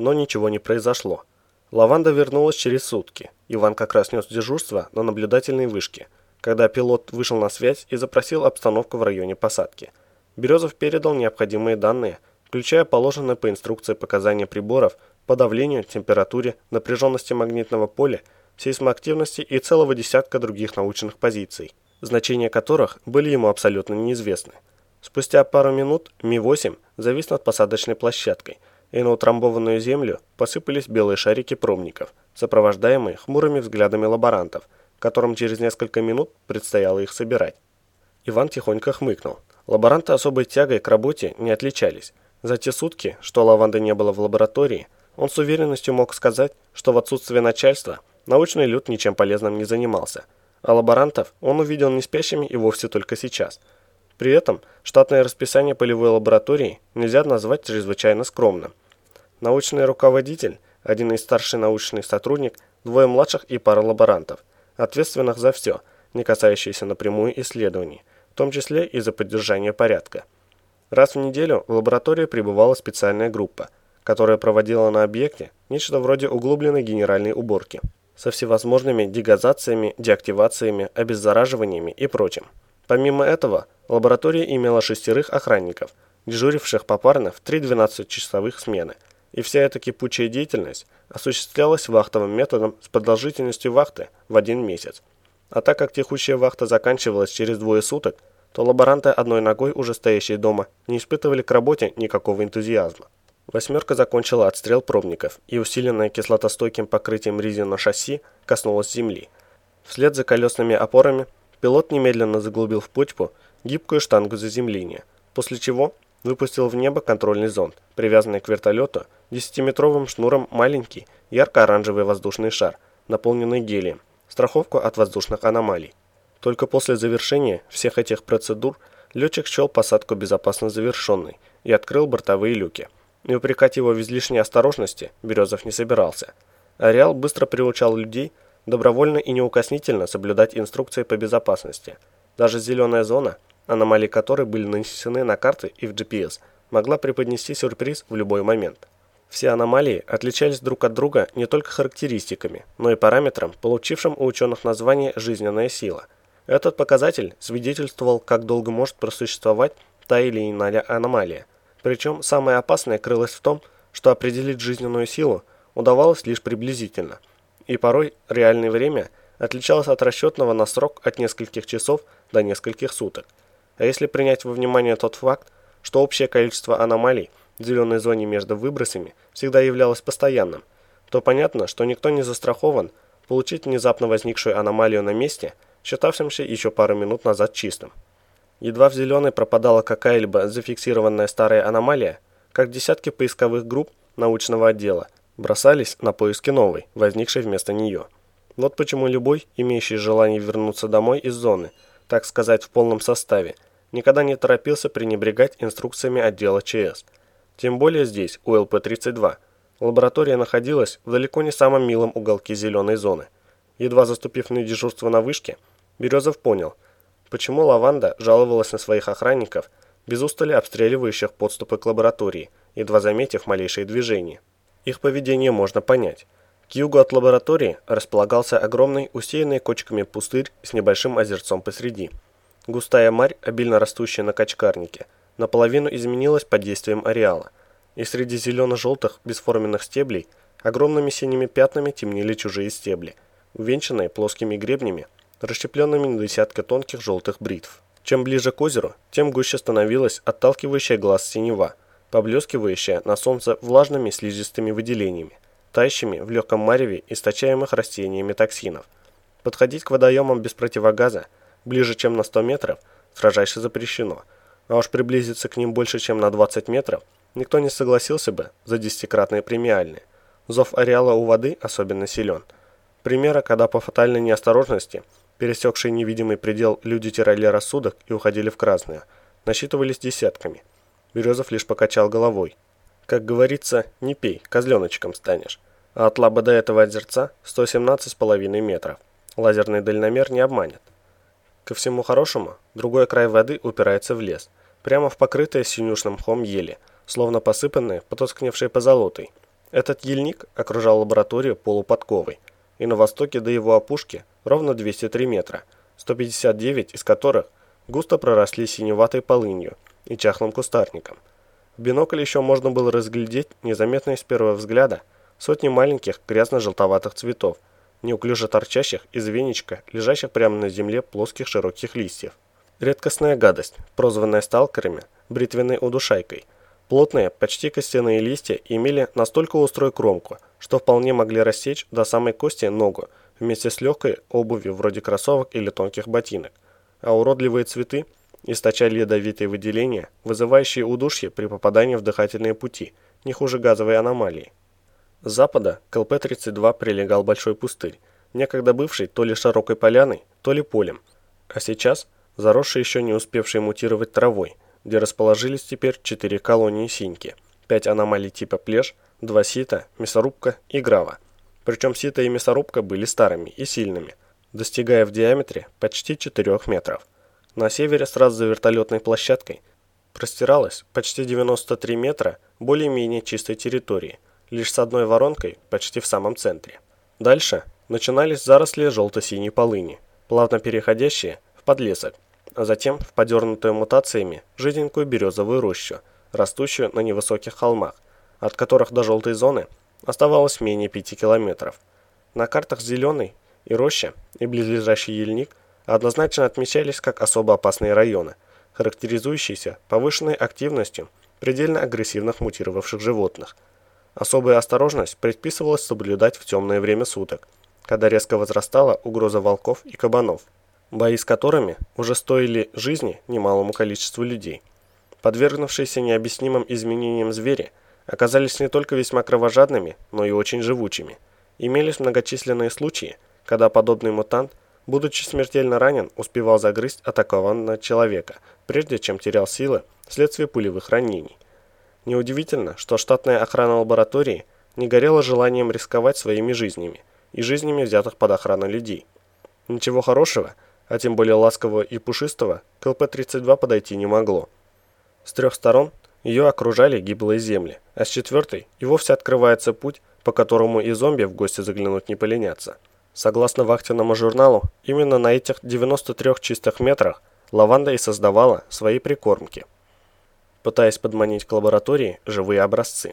но ничего не произошло. Лаванда вернулась через сутки. Иван как раз нес дежурство на наблюдательной вышке, когда пилот вышел на связь и запросил обстановку в районе посадки. Березов передал необходимые данные, включая положенные по инструкции показания приборов по давлению, температуре, напряженности магнитного поля, сейсмоактивности и целого десятка других научных позиций, значения которых были ему абсолютно неизвестны. Спустя пару минут Ми-8 завис над посадочной площадкой, и на утрамбованную землю посыпались белые шарики промников, сопровождаемые хмурыми взглядами лаборантов, которым через несколько минут предстояло их собирать. Иван тихонько хмыкнул. Лаборанты особой тягой к работе не отличались. За те сутки, что лаванды не было в лаборатории, он с уверенностью мог сказать, что в отсутствие начальства научный люд ничем полезным не занимался, а лаборантов он увидел не спящими и вовсе только сейчас – при этом штатное расписание полевой лаборатории нельзя назвать чрезвычайно скромным. Научный руководитель, один из старший научный сотрудник, двое младших и пара лаборантов, ответственных за все, не касающееся напрямую исследований, в том числе и за поддержание порядка. Раз в неделю в лабораторию прибывала специальная группа, которая проводила на объекте нечто вроде углубленной генеральной уборки со всевозможными дегазациями, деактивациями, обеззараживаниями и прочим. Помимо этого, лаборатория имела шестерых охранников, дежуривших попарно в три 12-часовых смены, и вся эта кипучая деятельность осуществлялась вахтовым методом с продолжительностью вахты в один месяц. А так как текущая вахта заканчивалась через двое суток, то лаборанты одной ногой, уже стоящие дома, не испытывали к работе никакого энтузиазма. Восьмерка закончила отстрел пробников, и усиленная кислотостойким покрытием резина шасси коснулась земли. Вслед за колесными опорами Пилот немедленно заглубил в почву гибкую штангу заземления, после чего выпустил в небо контрольный зонд, привязанный к вертолету 10-метровым шнуром маленький ярко-оранжевый воздушный шар, наполненный гелием, страховку от воздушных аномалий. Только после завершения всех этих процедур летчик счел посадку безопасно завершенной и открыл бортовые люки. И упрекать его в излишней осторожности Березов не собирался. Ареал быстро приучал людей добровольно и неукоснительно соблюдать инструкции по безопасности. Даже зеленая зона, аномалии которой были нанесены на карты и в GPS, могла преподнести сюрприз в любой момент. Все аномалии отличались друг от друга не только характеристиками, но и параметром, получившим у ученых название «жизненная сила». Этот показатель свидетельствовал, как долго может просуществовать та или иная аномалия. Причем самое опасное крылось в том, что определить жизненную силу удавалось лишь приблизительно – и порой реальное время отличалось от расчетного на срок от нескольких часов до нескольких суток. А если принять во внимание тот факт, что общее количество аномалий в зеленой зоне между выбросами всегда являлось постоянным, то понятно, что никто не застрахован получить внезапно возникшую аномалию на месте, считавшемся еще пару минут назад чистым. Едва в зеленой пропадала какая-либо зафиксированная старая аномалия, как десятки поисковых групп научного отдела – бросались на поиски новой, возникшей вместо нее. Вот почему любой, имеющий желание вернуться домой из зоны, так сказать, в полном составе, никогда не торопился пренебрегать инструкциями отдела ЧС. Тем более здесь, у ЛП-32. Лаборатория находилась в далеко не самом милом уголке зеленой зоны. Едва заступив на дежурство на вышке, Березов понял, почему Лаванда жаловалась на своих охранников, без устали обстреливающих подступы к лаборатории, едва заметив малейшие движения. Их поведение можно понять. К югу от лаборатории располагался огромный, усеянный кочками пустырь с небольшим озерцом посреди. Густая марь, обильно растущая на качкарнике, наполовину изменилась под действием ареала, и среди зелено-желтых бесформенных стеблей огромными синими пятнами темнели чужие стебли, увенчанные плоскими гребнями, расщепленными на десятка тонких желтых бритв. Чем ближе к озеру, тем гуще становилась отталкивающая глаз синева – поблескивающая на солнце влажными слизистыми выделениями, тающими в легком мареве источаемых растениями токсинов. Подходить к водоемам без противогаза, ближе чем на 100 метров, строжайше запрещено, а уж приблизиться к ним больше чем на 20 метров никто не согласился бы за десятикратные премиальные. Зов ареала у воды особенно силен. Примера, когда по фатальной неосторожности, пересекшие невидимый предел, люди теряли рассудок и уходили в красное, насчитывались десятками – Березов лишь покачал головой. Как говорится, не пей, козленочком станешь. А от лаба до этого озерца 117,5 метров. Лазерный дальномер не обманет. Ко всему хорошему, другой край воды упирается в лес, прямо в покрытое синюшным мхом ели, словно посыпанное, потускневшей позолотой. Этот ельник окружал лабораторию полуподковой, и на востоке до его опушки ровно 203 метра, 159 из которых густо проросли синеватой полынью и чахлым кустарником. В бинокль еще можно было разглядеть незаметные с первого взгляда сотни маленьких грязно-желтоватых цветов, неуклюже торчащих из веничка, лежащих прямо на земле плоских широких листьев. Редкостная гадость, прозванная сталкерами бритвенной удушайкой. Плотные, почти костяные листья имели настолько острую кромку, что вполне могли рассечь до самой кости ногу вместе с легкой обувью вроде кроссовок или тонких ботинок. А уродливые цветы источали ядовитые выделения, вызывающие удушье при попадании в дыхательные пути, не хуже газовой аномалии. С запада к ЛП-32 прилегал большой пустырь, некогда бывший то ли широкой поляной, то ли полем, а сейчас заросший еще не успевший мутировать травой, где расположились теперь четыре колонии синьки, пять аномалий типа плеж, два сита, мясорубка и грава. Причем сита и мясорубка были старыми и сильными, достигая в диаметре почти 4 метров. На севере сразу за вертолетной площадкой простиралось почти 93 метра более-менее чистой территории – лишь с одной воронкой почти в самом центре. Дальше начинались заросли желто-синей полыни, плавно переходящие в подлесок, а затем в подернутую мутациями жиденькую березовую рощу, растущую на невысоких холмах, от которых до желтой зоны оставалось менее 5 километров. На картах зеленый и роща, и близлежащий ельник однозначно отмечались как особо опасные районы, характеризующиеся повышенной активностью предельно агрессивных мутировавших животных – Особая осторожность предписывалась соблюдать в темное время суток, когда резко возрастала угроза волков и кабанов, бои с которыми уже стоили жизни немалому количеству людей. Подвергнувшиеся необъяснимым изменениям звери оказались не только весьма кровожадными, но и очень живучими. Имелись многочисленные случаи, когда подобный мутант, будучи смертельно ранен, успевал загрызть атакованного человека, прежде чем терял силы вследствие пулевых ранений. Неудивительно, что штатная охрана лаборатории не горела желанием рисковать своими жизнями и жизнями взятых под охрану людей. Ничего хорошего, а тем более ласкового и пушистого, к ЛП-32 подойти не могло. С трех сторон ее окружали гиблые земли, а с четвертой и вовсе открывается путь, по которому и зомби в гости заглянуть не поленятся. Согласно вахтенному журналу, именно на этих 93 чистых метрах лаванда и создавала свои прикормки пытаясь подманить к лаборатории живые образцы.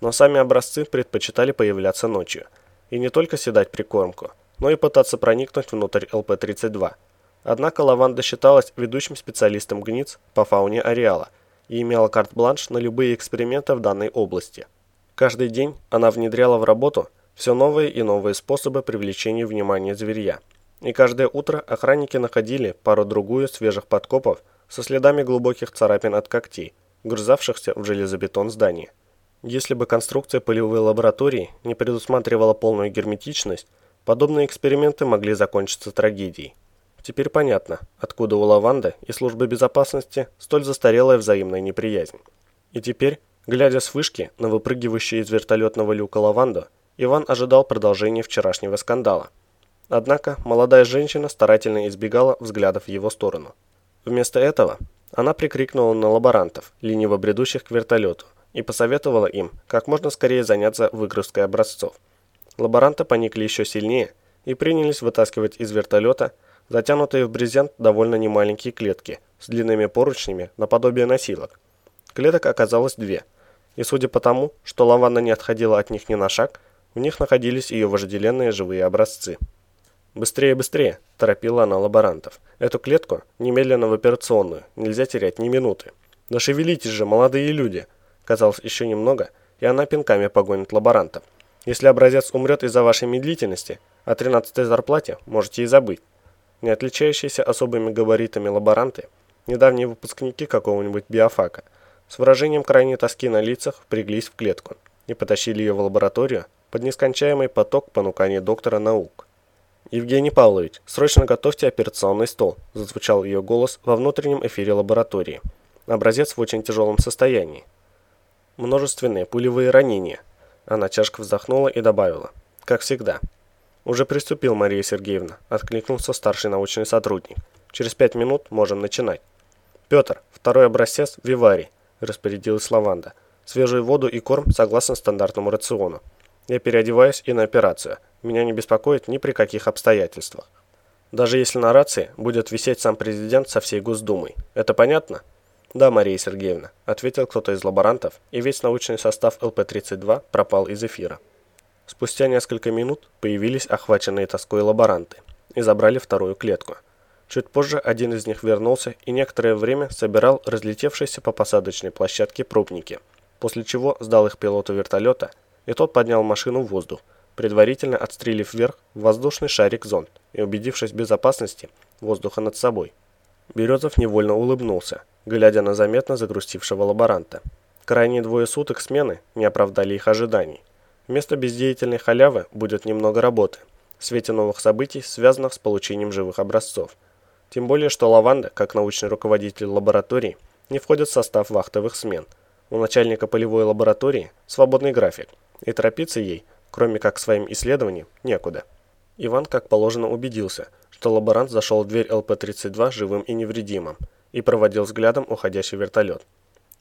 Но сами образцы предпочитали появляться ночью. И не только седать прикормку, но и пытаться проникнуть внутрь ЛП-32. Однако лаванда считалась ведущим специалистом гниц по фауне ареала и имела карт-бланш на любые эксперименты в данной области. Каждый день она внедряла в работу все новые и новые способы привлечения внимания зверья. И каждое утро охранники находили пару-другую свежих подкопов со следами глубоких царапин от когтей, грызавшихся в железобетон здания. Если бы конструкция полевой лаборатории не предусматривала полную герметичность, подобные эксперименты могли закончиться трагедией. Теперь понятно, откуда у Лаванда и службы безопасности столь застарелая взаимная неприязнь. И теперь, глядя с вышки на выпрыгивающий из вертолетного люка Лаванду, Иван ожидал продолжения вчерашнего скандала. Однако молодая женщина старательно избегала взглядов в его сторону. Вместо этого она прикрикнула на лаборантов, лениво бредущих к вертолету, и посоветовала им как можно скорее заняться выгрузкой образцов. Лаборанты поникли еще сильнее и принялись вытаскивать из вертолета затянутые в брезент довольно немаленькие клетки с длинными поручнями наподобие носилок. Клеток оказалось две, и судя по тому, что лаванда не отходила от них ни на шаг, в них находились ее вожделенные живые образцы. «Быстрее, быстрее!» – торопила она лаборантов. «Эту клетку немедленно в операционную, нельзя терять ни минуты. Да шевелитесь же, молодые люди!» Казалось, еще немного, и она пинками погонит лаборантов. «Если образец умрет из-за вашей медлительности, о 13-й зарплате можете и забыть». Не отличающиеся особыми габаритами лаборанты, недавние выпускники какого-нибудь биофака, с выражением крайней тоски на лицах впряглись в клетку и потащили ее в лабораторию под нескончаемый поток понуканий доктора наук. «Евгений Павлович, срочно готовьте операционный стол», – зазвучал ее голос во внутреннем эфире лаборатории. Образец в очень тяжелом состоянии. Множественные пулевые ранения. Она тяжко вздохнула и добавила. «Как всегда». «Уже приступил, Мария Сергеевна», – откликнулся старший научный сотрудник. «Через пять минут можем начинать». «Петр, второй образец – Вивари», – распорядилась Лаванда. Свежую воду и корм согласно стандартному рациону. Я переодеваюсь и на операцию. Меня не беспокоит ни при каких обстоятельствах. Даже если на рации будет висеть сам президент со всей Госдумой. Это понятно? Да, Мария Сергеевна, ответил кто-то из лаборантов, и весь научный состав ЛП-32 пропал из эфира. Спустя несколько минут появились охваченные тоской лаборанты и забрали вторую клетку. Чуть позже один из них вернулся и некоторое время собирал разлетевшиеся по посадочной площадке пробники, после чего сдал их пилоту вертолета, и тот поднял машину в воздух, предварительно отстрелив вверх воздушный шарик-зонд и убедившись в безопасности воздуха над собой. Березов невольно улыбнулся, глядя на заметно загрустившего лаборанта. Крайние двое суток смены не оправдали их ожиданий. Вместо бездеятельной халявы будет немного работы в свете новых событий, связанных с получением живых образцов. Тем более, что Лаванда, как научный руководитель лаборатории, не входит в состав вахтовых смен. У начальника полевой лаборатории свободный график, и торопиться ей, кроме как своим исследованиям, некуда. Иван, как положено, убедился, что лаборант зашел в дверь ЛП-32 живым и невредимым и проводил взглядом уходящий вертолет.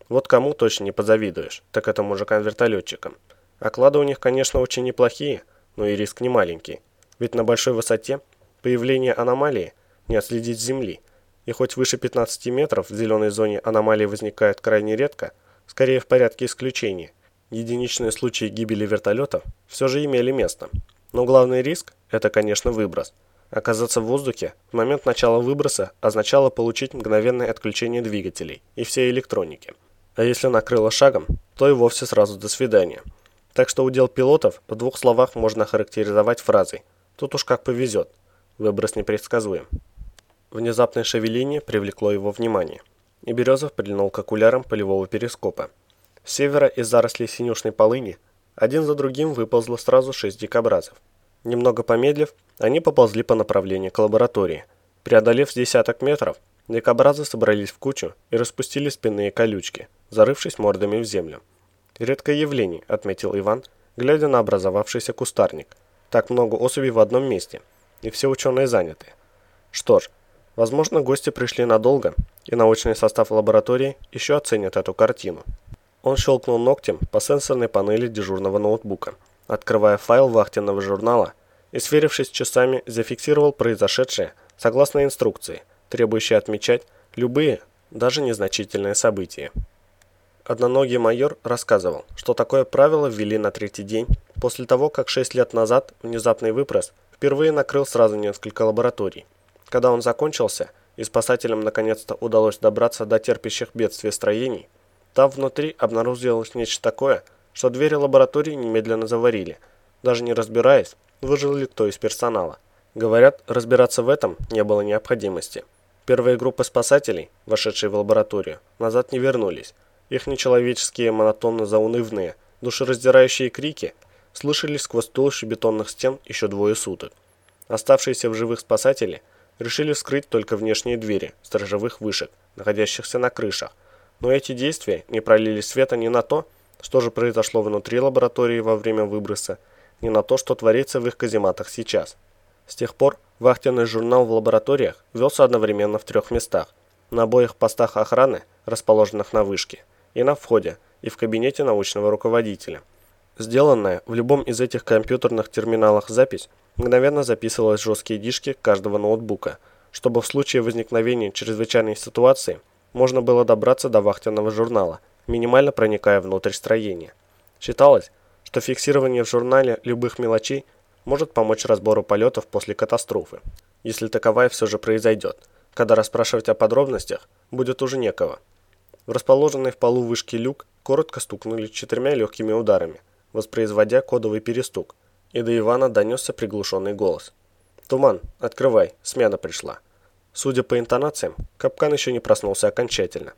Вот кому точно не позавидуешь, так это мужикам-вертолетчикам. Оклады у них, конечно, очень неплохие, но и риск не маленький. Ведь на большой высоте появление аномалии не отследить с Земли. И хоть выше 15 метров в зеленой зоне аномалии возникают крайне редко, скорее в порядке исключения. Единичные случаи гибели вертолетов все же имели место. Но главный риск – это, конечно, выброс. Оказаться в воздухе в момент начала выброса означало получить мгновенное отключение двигателей и всей электроники. А если накрыло шагом, то и вовсе сразу до свидания – так что удел пилотов в двух словах можно характеризовать фразой «тут уж как повезет». Выброс непредсказуем. Внезапное шевеление привлекло его внимание, и Березов прильнул к окулярам полевого перископа. Севера из зарослей синюшной полыни один за другим выползло сразу шесть дикобразов. Немного помедлив, они поползли по направлению к лаборатории. Преодолев десяток метров, дикобразы собрались в кучу и распустили спинные колючки, зарывшись мордами в землю. «Редкое явление», — отметил Иван, глядя на образовавшийся кустарник. «Так много особей в одном месте, и все ученые заняты». Что ж, возможно, гости пришли надолго, и научный состав лаборатории еще оценит эту картину. Он щелкнул ногтем по сенсорной панели дежурного ноутбука, открывая файл вахтенного журнала и, сверившись часами, зафиксировал произошедшее согласно инструкции, требующей отмечать любые, даже незначительные события. Одноногий майор рассказывал, что такое правило ввели на третий день, после того, как 6 лет назад внезапный выброс впервые накрыл сразу несколько лабораторий. Когда он закончился, и спасателям наконец-то удалось добраться до терпящих бедствия строений, там внутри обнаружилось нечто такое, что двери лаборатории немедленно заварили, даже не разбираясь, выжил ли кто из персонала. Говорят, разбираться в этом не было необходимости. Первые группы спасателей, вошедшие в лабораторию, назад не вернулись, их нечеловеческие, монотонно-заунывные, душераздирающие крики слышались сквозь толщу бетонных стен еще двое суток. Оставшиеся в живых спасатели решили вскрыть только внешние двери сторожевых вышек, находящихся на крышах, но эти действия не пролили света ни на то, что же произошло внутри лаборатории во время выброса, ни на то, что творится в их казематах сейчас. С тех пор вахтенный журнал в лабораториях велся одновременно в трех местах, на обоих постах охраны, расположенных на вышке – и на входе, и в кабинете научного руководителя. Сделанная в любом из этих компьютерных терминалах запись мгновенно записывалась в жесткие дишки каждого ноутбука, чтобы в случае возникновения чрезвычайной ситуации можно было добраться до вахтенного журнала, минимально проникая внутрь строения. Считалось, что фиксирование в журнале любых мелочей может помочь разбору полетов после катастрофы, если таковая все же произойдет, когда расспрашивать о подробностях будет уже некого. В расположенный в полу вышки люк коротко стукнули четырьмя легкими ударами, воспроизводя кодовый перестук, и до Ивана донесся приглушенный голос. «Туман, открывай, смена пришла». Судя по интонациям, капкан еще не проснулся окончательно.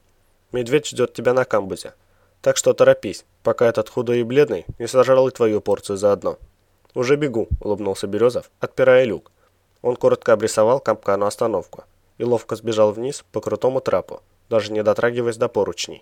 «Медведь ждет тебя на камбузе. Так что торопись, пока этот худой и бледный не сожрал и твою порцию заодно». «Уже бегу», — улыбнулся Березов, отпирая люк. Он коротко обрисовал капкану остановку и ловко сбежал вниз по крутому трапу, даже не дотрагиваясь до поручней.